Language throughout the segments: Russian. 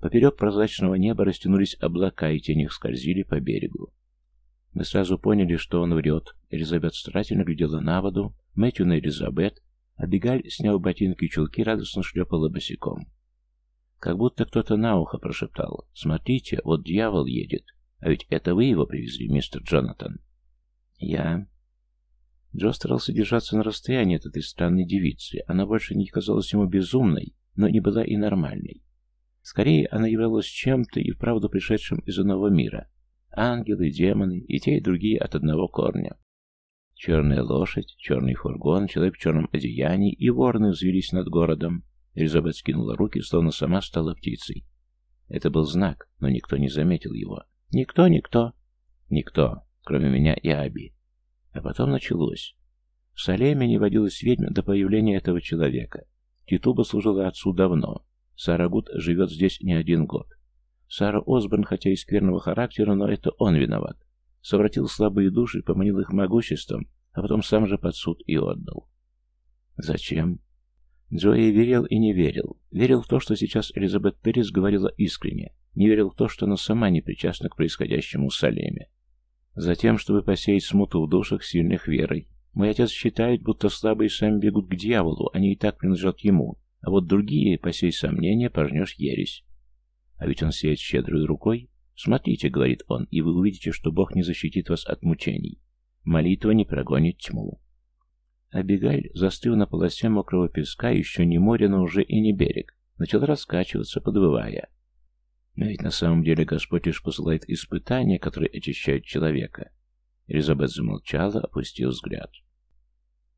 Поперек прозрачного неба растянулись облака, и тени их скользили по берегу. Мы сразу поняли, что он врет. Элизабет старательно глядела на воду, Мэтью на Элизабет, а Бегаль, сняв ботинки и чулки, радостно шлепала босиком. Как будто кто-то на ухо прошептал. «Смотрите, вот дьявол едет. А ведь это вы его привезли, мистер Джонатан?» «Я...» Джо старался держаться на расстоянии от этой странной девицы. Она больше не казалась ему безумной, но не была и нормальной. Скорее, она являлась чем-то и вправду пришедшим из иного мира. Ангелы, демоны, и те, и другие от одного корня. Черная лошадь, черный фургон, человек в черном одеянии и ворны взвелись над городом. Элизабет скинула руки, словно сама стала птицей. Это был знак, но никто не заметил его. Никто, никто. Никто, кроме меня и Аби. А потом началось. В Салеме не водилась ведьм до появления этого человека. Титуба служила отцу давно. Сара Гуд живет здесь не один год. Сара Осборн, хотя и скверного характера, но это он виноват. Совратил слабые души, поманил их могуществом, а потом сам же под суд и отдал. Зачем? Джои верил и не верил. Верил в то, что сейчас Элизабет Перес говорила искренне. Не верил в то, что она сама не причастна к происходящему в Салеме. Затем, чтобы посеять смуту в душах сильных верой. Мой отец считает, будто слабые сами бегут к дьяволу, они и так принадлежат ему, а вот другие, посей сомнения, пожнешь ересь. А ведь он сеет щедрой рукой. Смотрите, говорит он, и вы увидите, что Бог не защитит вас от мучений. Молитва не прогонит тьму. Абигаль, застыв на полосе мокрого песка, еще не море, но уже и не берег, начал раскачиваться, подвывая. Но ведь на самом деле Господь лишь посылает испытания, которые очищают человека. Элизабет замолчала, опустив взгляд.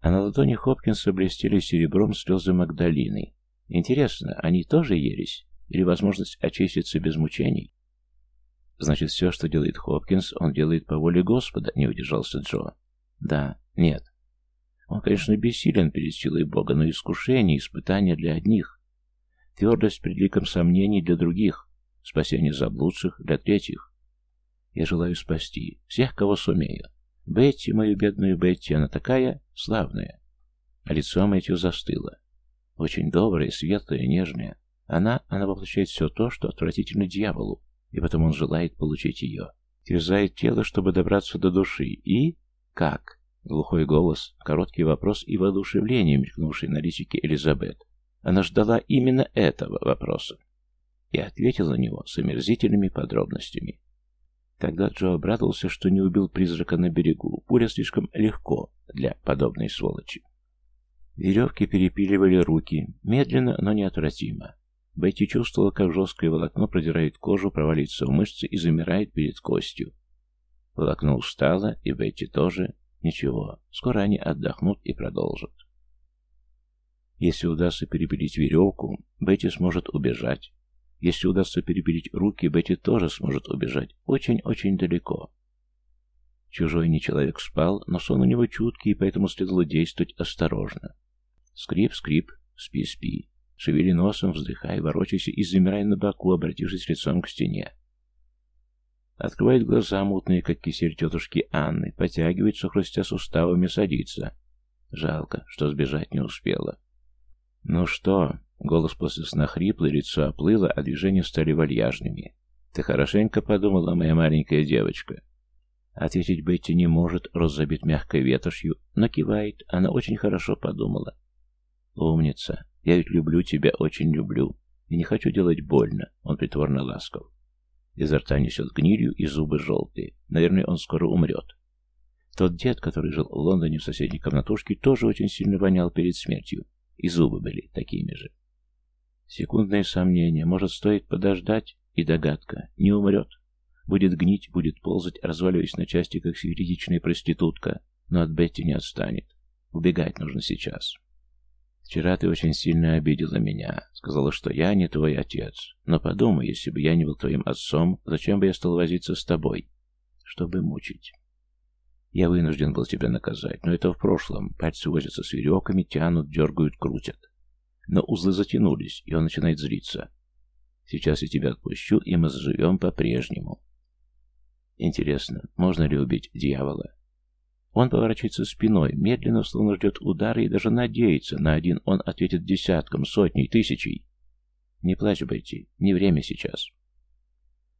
А на ладони Хопкинса блестели серебром слезы Магдалины. Интересно, они тоже ересь? Или возможность очиститься без мучений? Значит, все, что делает Хопкинс, он делает по воле Господа, не удержался Джо. Да, нет. Он, конечно, бессилен перед силой Бога, но искушение, испытания для одних. Твердость пред ликом сомнений для других. Спасение заблудших для третьих. Я желаю спасти всех, кого сумею. Бетти, мою бедную Бетти, она такая славная. А лицо Мэтью застыло. Очень добрая, светлая, нежная. Она, она воплощает все то, что отвратительно дьяволу, и потом он желает получить ее. Терзает тело, чтобы добраться до души. И... как? Глухой голос, короткий вопрос и воодушевление, мелькнувший на личике Элизабет. Она ждала именно этого вопроса и ответил на него с омерзительными подробностями. Тогда Джо обрадовался, что не убил призрака на берегу. Пуля слишком легко для подобной сволочи. Веревки перепиливали руки, медленно, но неотвратимо. Бетти чувствовала, как жесткое волокно продирает кожу, провалится в мышцы и замирает перед костью. Волокно устало, и Бетти тоже. Ничего, скоро они отдохнут и продолжат. Если удастся перепилить веревку, Бетти сможет убежать. Если удастся перепилить руки, Бетти тоже сможет убежать очень-очень далеко. Чужой не человек спал, но сон у него чуткий, поэтому следовало действовать осторожно. Скрип-скрип, спи-спи. Шевели носом, вздыхай, ворочайся и замирай на боку, обратившись лицом к стене. Открывает глаза мутные, как кисель тетушки Анны, потягивается, хрустя суставами, садится. Жалко, что сбежать не успела. «Ну что?» Голос после сна хриплый, лицо оплыло, а движения стали вальяжными. «Ты хорошенько подумала, моя маленькая девочка?» Ответить Бетти не может, рот мягкой ветошью, но кивает. Она очень хорошо подумала. «Умница. Я ведь люблю тебя, очень люблю. И не хочу делать больно». Он притворно ласков. Изо рта несет гнилью, и зубы желтые. Наверное, он скоро умрет. Тот дед, который жил в Лондоне в соседней комнатушке, тоже очень сильно вонял перед смертью. И зубы были такими же. Секундное сомнение. Может, стоит подождать? И догадка. Не умрет. Будет гнить, будет ползать, разваливаясь на части, как северетичная проститутка. Но от Бетти не отстанет. Убегать нужно сейчас. «Вчера ты очень сильно обидела меня. Сказала, что я не твой отец. Но подумай, если бы я не был твоим отцом, зачем бы я стал возиться с тобой? Чтобы мучить. Я вынужден был тебя наказать, но это в прошлом. Пальцы возятся с веревками, тянут, дергают, крутят. Но узлы затянулись, и он начинает злиться. Сейчас я тебя отпущу, и мы заживем по-прежнему. Интересно, можно ли убить дьявола? Он поворачивается спиной, медленно, словно ждет удара, и даже надеется, на один он ответит десяткам, сотней, тысячей. «Не плачь, Бетти, не время сейчас».